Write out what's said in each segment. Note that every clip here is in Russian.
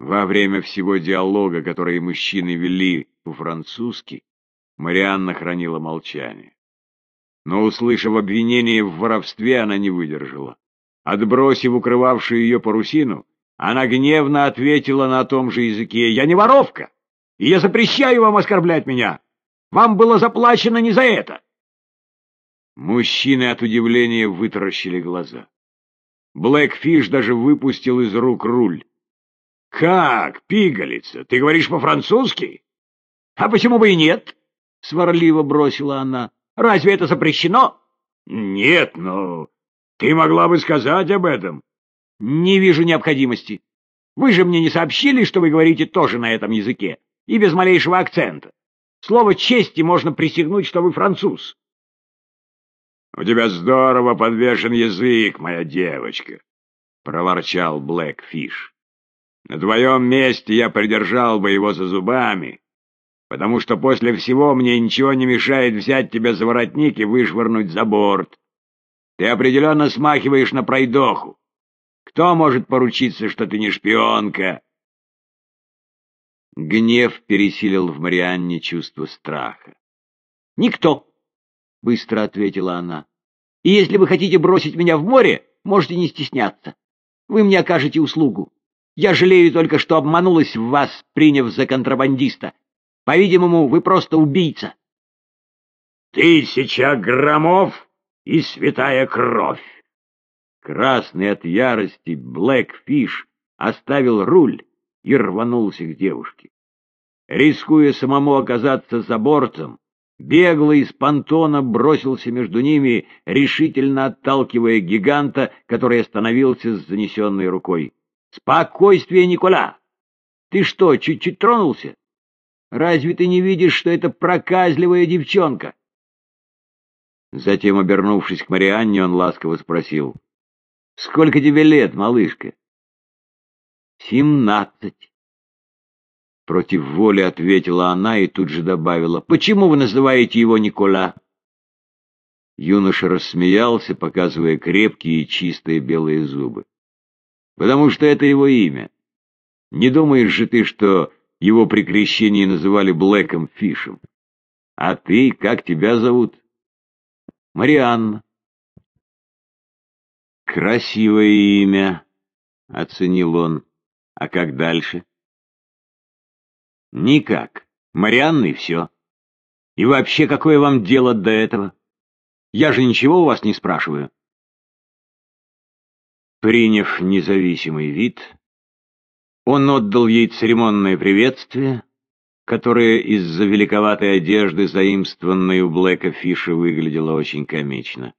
Во время всего диалога, который мужчины вели по-французски, Марианна хранила молчание. Но, услышав обвинение в воровстве, она не выдержала. Отбросив укрывавшую ее парусину, она гневно ответила на том же языке. «Я не воровка, и я запрещаю вам оскорблять меня. Вам было заплачено не за это». Мужчины от удивления вытаращили глаза. Блэкфиш даже выпустил из рук руль. «Как, пигалица, ты говоришь по-французски?» «А почему бы и нет?» — сварливо бросила она. «Разве это запрещено?» «Нет, но ты могла бы сказать об этом». «Не вижу необходимости. Вы же мне не сообщили, что вы говорите тоже на этом языке, и без малейшего акцента. Слово чести можно присягнуть, что вы француз». «У тебя здорово подвешен язык, моя девочка», — проворчал Блэкфиш. На твоем месте я придержал бы его за зубами, потому что после всего мне ничего не мешает взять тебя за воротник и вышвырнуть за борт. Ты определенно смахиваешь на пройдоху. Кто может поручиться, что ты не шпионка?» Гнев пересилил в Марианне чувство страха. «Никто!» — быстро ответила она. «И если вы хотите бросить меня в море, можете не стесняться. Вы мне окажете услугу. Я жалею только, что обманулась в вас, приняв за контрабандиста. По-видимому, вы просто убийца. Тысяча громов и святая кровь. Красный от ярости Блэкфиш оставил руль и рванулся к девушке. Рискуя самому оказаться за бортом, беглый из понтона бросился между ними, решительно отталкивая гиганта, который остановился с занесенной рукой. Спокойствие, Никола! Ты что, чуть-чуть тронулся? Разве ты не видишь, что это проказливая девчонка? Затем, обернувшись к Марианне, он ласково спросил. — Сколько тебе лет, малышка? — Семнадцать. Против воли ответила она и тут же добавила. — Почему вы называете его Никола? Юноша рассмеялся, показывая крепкие и чистые белые зубы потому что это его имя. Не думаешь же ты, что его при крещении называли Блэком Фишем? А ты, как тебя зовут? Марианна. Красивое имя, — оценил он. А как дальше? Никак. Марианна и все. И вообще, какое вам дело до этого? Я же ничего у вас не спрашиваю. Приняв независимый вид, он отдал ей церемонное приветствие, которое из-за великоватой одежды, заимствованной у Блэка Фиша, выглядело очень комично.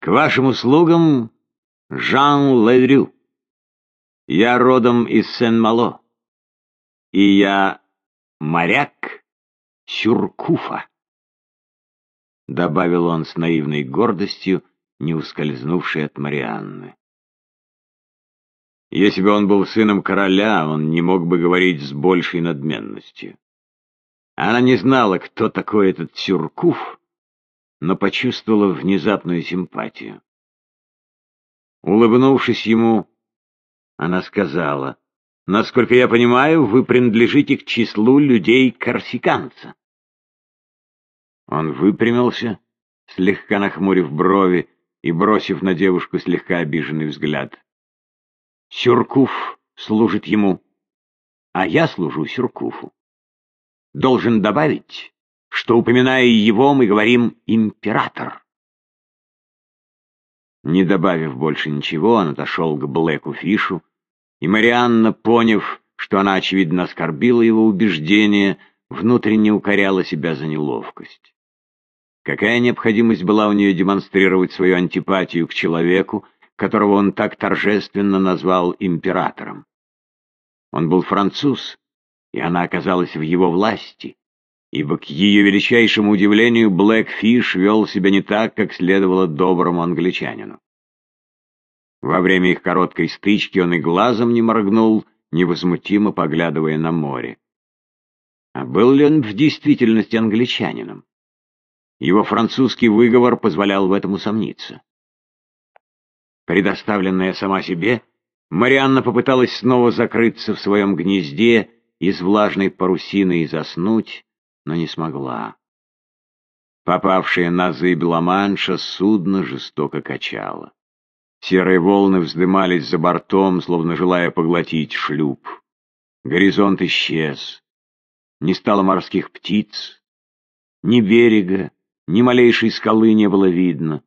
«К вашим услугам, Жан Ледрю. Я родом из Сен-Мало, и я моряк Сюркуфа», — добавил он с наивной гордостью, — не ускользнувший от Марианны. Если бы он был сыном короля, он не мог бы говорить с большей надменностью. Она не знала, кто такой этот Сюркуф, но почувствовала внезапную симпатию. Улыбнувшись ему, она сказала, «Насколько я понимаю, вы принадлежите к числу людей-корсиканца». Он выпрямился, слегка нахмурив брови, и бросив на девушку слегка обиженный взгляд. «Сюркуф служит ему, а я служу Сюркуфу. Должен добавить, что, упоминая его, мы говорим «император». Не добавив больше ничего, он отошел к Блэку Фишу, и Марианна, поняв, что она, очевидно, оскорбила его убеждение, внутренне укоряла себя за неловкость. Какая необходимость была у нее демонстрировать свою антипатию к человеку, которого он так торжественно назвал императором? Он был француз, и она оказалась в его власти, ибо к ее величайшему удивлению Блэкфиш вел себя не так, как следовало доброму англичанину. Во время их короткой стычки он и глазом не моргнул, невозмутимо поглядывая на море. А был ли он в действительности англичанином? Его французский выговор позволял в этом усомниться. Предоставленная сама себе, Марианна попыталась снова закрыться в своем гнезде из влажной парусины и заснуть, но не смогла. Попавшее на зыбь Ла-Манша судно жестоко качало. Серые волны вздымались за бортом, словно желая поглотить шлюп. Горизонт исчез. Не стало морских птиц, ни берега, ни малейшей скалы не было видно.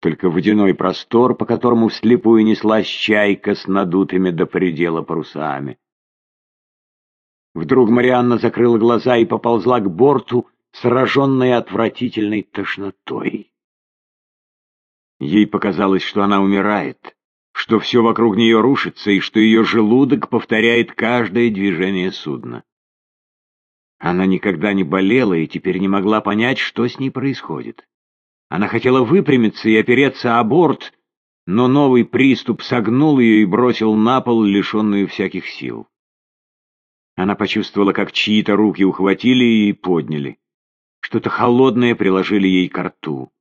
Только водяной простор, по которому вслепую неслась чайка с надутыми до предела парусами. Вдруг Марианна закрыла глаза и поползла к борту, сраженная отвратительной тошнотой. Ей показалось, что она умирает, что все вокруг нее рушится и что ее желудок повторяет каждое движение судна. Она никогда не болела и теперь не могла понять, что с ней происходит. Она хотела выпрямиться и опереться о борт, но новый приступ согнул ее и бросил на пол, лишенную всяких сил. Она почувствовала, как чьи-то руки ухватили и подняли. Что-то холодное приложили ей к рту.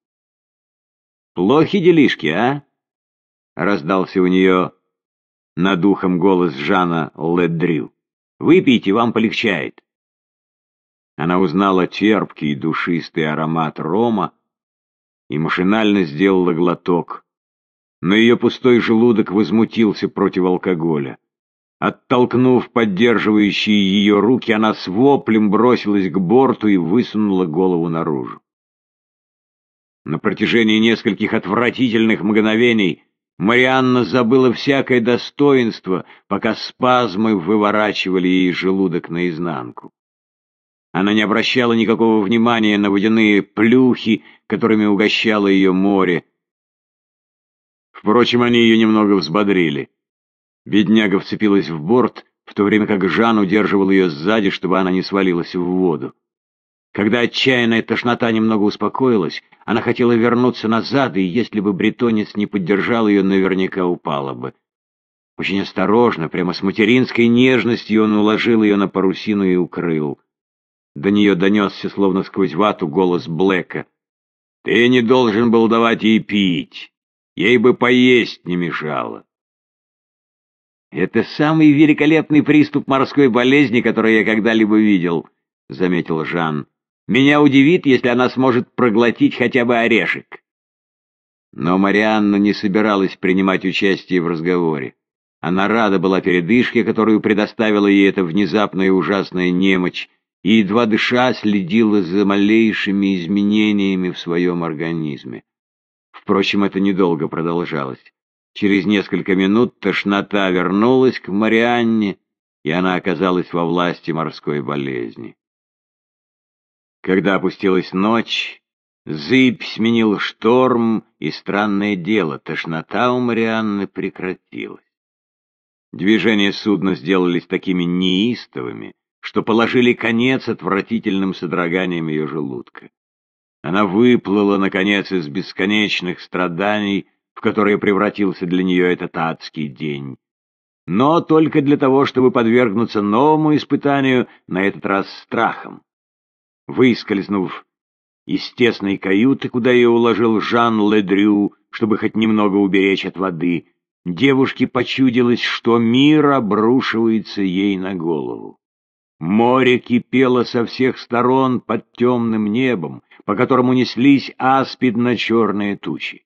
«Плохи делишки, а?» — раздался у нее над ухом голос Жана Ледрю. «Выпейте, вам полегчает». Она узнала терпкий душистый аромат рома и машинально сделала глоток. Но ее пустой желудок возмутился против алкоголя. Оттолкнув поддерживающие ее руки, она с воплем бросилась к борту и высунула голову наружу. На протяжении нескольких отвратительных мгновений Марианна забыла всякое достоинство, пока спазмы выворачивали ей желудок наизнанку. Она не обращала никакого внимания на водяные плюхи, которыми угощало ее море. Впрочем, они ее немного взбодрили. Бедняга вцепилась в борт, в то время как Жан удерживал ее сзади, чтобы она не свалилась в воду. Когда отчаянная тошнота немного успокоилась, она хотела вернуться назад, и если бы бретонец не поддержал ее, наверняка упала бы. Очень осторожно, прямо с материнской нежностью он уложил ее на парусину и укрыл. До нее донесся, словно сквозь вату, голос Блэка. «Ты не должен был давать ей пить. Ей бы поесть не мешало». «Это самый великолепный приступ морской болезни, который я когда-либо видел», — заметил Жан. Меня удивит, если она сможет проглотить хотя бы орешек. Но Марианна не собиралась принимать участие в разговоре. Она рада была передышке, которую предоставила ей эта внезапная и ужасная немочь, и, едва дыша, следила за малейшими изменениями в своем организме. Впрочем, это недолго продолжалось. Через несколько минут тошнота вернулась к Марианне, и она оказалась во власти морской болезни. Когда опустилась ночь, зыбь сменил шторм, и странное дело, тошнота у Марианны прекратилась. Движения судна сделались такими неистовыми, что положили конец отвратительным содроганиям ее желудка. Она выплыла, наконец, из бесконечных страданий, в которые превратился для нее этот адский день. Но только для того, чтобы подвергнуться новому испытанию, на этот раз страхом. Выскользнув из тесной каюты, куда ее уложил Жан Ледрю, чтобы хоть немного уберечь от воды, девушке почудилось, что мир обрушивается ей на голову. Море кипело со всех сторон под темным небом, по которому неслись аспидно-черные тучи.